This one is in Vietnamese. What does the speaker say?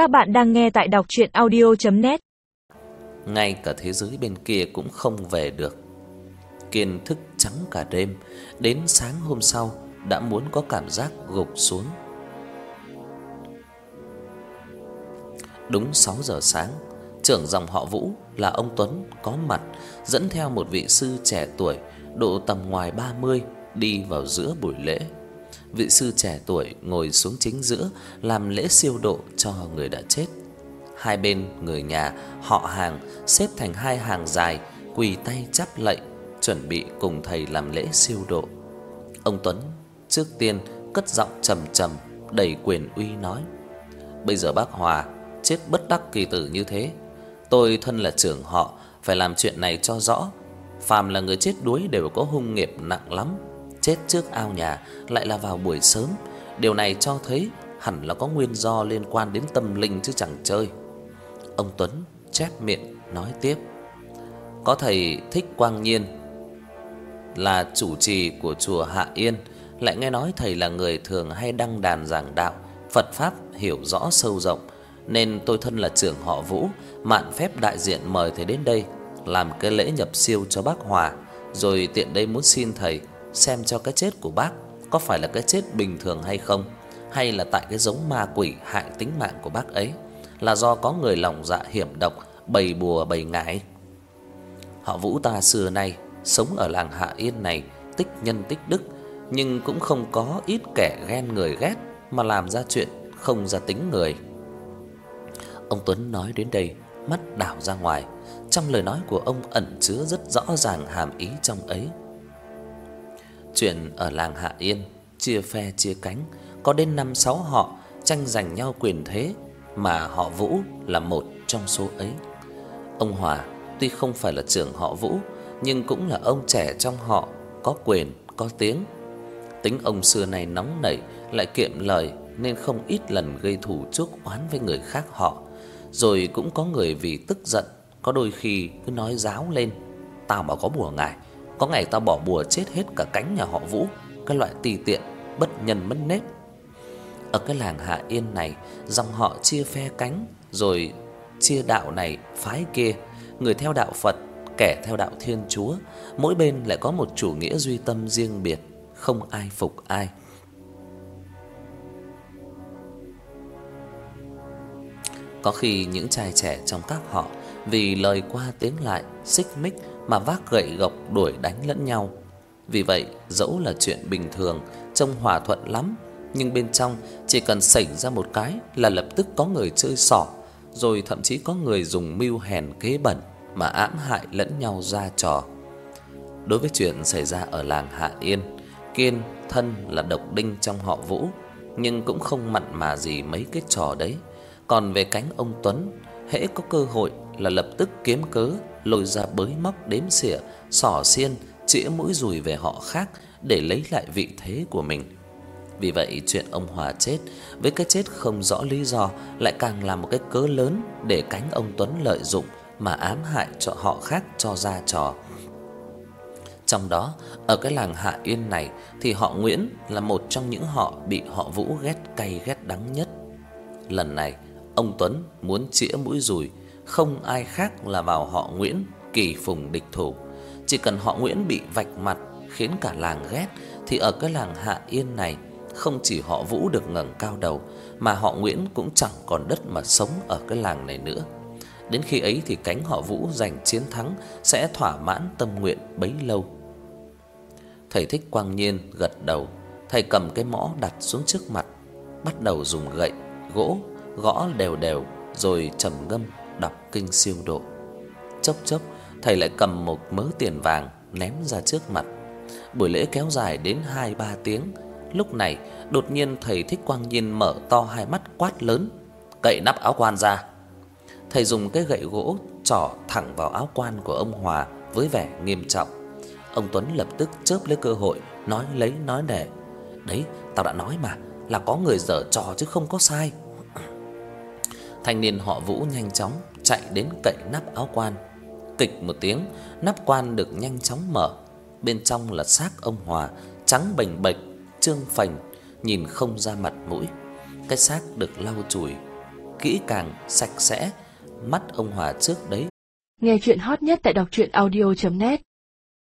Các bạn đang nghe tại đọc audio net Ngay cả thế giới bên kia cũng không về được. Kiên thức trắng cả đêm, đến sáng hôm sau đã muốn có cảm giác gục xuống. Đúng 6 giờ sáng, trưởng dòng họ Vũ là ông Tuấn có mặt dẫn theo một vị sư trẻ tuổi độ tầm ngoài 30 đi vào giữa buổi lễ. Vị sư trẻ tuổi ngồi xuống chính giữa làm lễ siêu độ cho người đã chết. Hai bên người nhà, họ hàng xếp thành hai hàng dài, quỳ tay chắp lạy, chuẩn bị cùng thầy làm lễ siêu độ. Ông Tuấn trước tiên cất giọng trầm trầm, đầy quyền uy nói: "Bây giờ bác Hòa chết bất đắc kỳ tử như thế, tôi thân là trưởng họ phải làm chuyện này cho rõ. Phàm là người chết đuối đều có hung nghiệp nặng lắm, chết trước ao nhà lại là vào buổi sớm, điều này cho thấy hẳn là có nguyên do liên quan đến tâm linh chứ chẳng chơi." Ông Tuấn chép miệng nói tiếp: "Có thầy Thích Quang Nhiên là chủ trì của chùa Hạ Yên, lại nghe nói thầy là người thường hay đăng đàn giảng đạo, Phật pháp hiểu rõ sâu rộng, nên tôi thân là trưởng họ Vũ, mạn phép đại diện mời thầy đến đây làm cái lễ nhập siêu cho bác Hòa, rồi tiện đây muốn xin thầy xem cho cái chết của bác có phải là cái chết bình thường hay không, hay là tại cái giống ma quỷ hại tính mạng của bác ấy, là do có người lòng dạ hiểm độc bày bùa bày ngải. Họ Vũ ta xưa nay sống ở làng Hạ Yên này tích nhân tích đức, nhưng cũng không có ít kẻ ghen người ghét mà làm ra chuyện không ra tính người. Ông Tuấn nói đến đây, mắt đảo ra ngoài, trong lời nói của ông ẩn chứa rất rõ ràng hàm ý trong ấy. Chuyện ở làng Hạ Yên chia phe chia cánh, có đến 5 6 họ tranh giành nhau quyền thế mà họ Vũ là một trong số ấy. Ông Hòa tuy không phải là trưởng họ Vũ, nhưng cũng là ông trẻ trong họ, có quyền, có tiếng. Tính ông xưa này nóng nảy, lại kiệm lời nên không ít lần gây thù chuốc oán với người khác họ. Rồi cũng có người vì tức giận, có đôi khi cứ nói giáo lên, tao mà có bùa ngài, có ngày tao bỏ bùa chết hết cả cánh nhà họ Vũ, cái loại tùy tiện, bất nhân mất nết. Ở cái làng Hạ Yên này, dòng họ chia phe cánh, rồi chia đạo này phái kia, người theo đạo Phật, kẻ theo đạo Thiên Chúa, mỗi bên lại có một chủ nghĩa duy tâm riêng biệt, không ai phục ai. Có khi những trai trẻ trong các họ vì lời qua tiếng lại, xích mích mà vác gậy gộc đuổi đánh lẫn nhau. Vì vậy, dẫu là chuyện bình thường, trông hòa thuận lắm, nhưng bên trong chỉ cần xảy ra một cái là lập tức có người chơi xỏ, rồi thậm chí có người dùng mưu hèn kế bẩn mà ám hại lẫn nhau ra trò. Đối với chuyện xảy ra ở làng Hạ Yên, Kiên thân là độc đinh trong họ Vũ, nhưng cũng không mặn mà gì mấy cái trò đấy. Còn về cánh ông Tuấn, hễ có cơ hội là lập tức kiếm cớ lôi ra bới móc đếm xỉa, xỏ xiên, chĩa mũi dùi về họ khác để lấy lại vị thế của mình. Vì vậy chuyện ông Hòa chết với cái chết không rõ lý do lại càng là một cái cớ lớn để cánh ông Tuấn lợi dụng mà ám hại cho họ khác cho ra trò. Trong đó, ở cái làng Hạ Yên này thì họ Nguyễn là một trong những họ bị họ Vũ ghét cay ghét đắng nhất. Lần này, ông Tuấn muốn chĩa mũi dùi, không ai khác là vào họ Nguyễn kỳ phùng địch thủ. Chỉ cần họ Nguyễn bị vạch mặt khiến cả làng ghét thì ở cái làng Hạ Yên này không chỉ họ Vũ được ngẩng cao đầu mà họ Nguyễn cũng chẳng còn đất mà sống ở cái làng này nữa. Đến khi ấy thì cánh họ Vũ giành chiến thắng sẽ thỏa mãn tâm nguyện bấy lâu. Thầy Thích Quang Nhiên gật đầu, thầy cầm cái mõ đặt xuống trước mặt, bắt đầu dùng gậy, gỗ gõ đều đều rồi trầm ngâm đọc kinh siêu độ. Chốc chốc, thầy lại cầm một mớ tiền vàng ném ra trước mặt. Buổi lễ kéo dài đến 2 3 tiếng. Lúc này, đột nhiên thầy Thích Quang Nhiên mở to hai mắt quát lớn, "Cậy nắp áo quan ra!" Thầy dùng cái gậy gỗ chỏ thẳng vào áo quan của ông Hòa với vẻ nghiêm trọng. Ông Tuấn lập tức chớp lấy cơ hội nói lấy nói để. "Đấy, tao đã nói mà, là có người giở trò chứ không có sai." Thanh niên họ Vũ nhanh chóng chạy đến cậy nắp áo quan. Kịch một tiếng, nắp quan được nhanh chóng mở. Bên trong là xác ông Hòa, trắng bềnh bệch, trương phành, nhìn không ra mặt mũi. Cái xác được lau chùi kỹ càng, sạch sẽ, mắt ông Hòa trước đấy. Nghe chuyện hot nhất tại đọc truyện audio net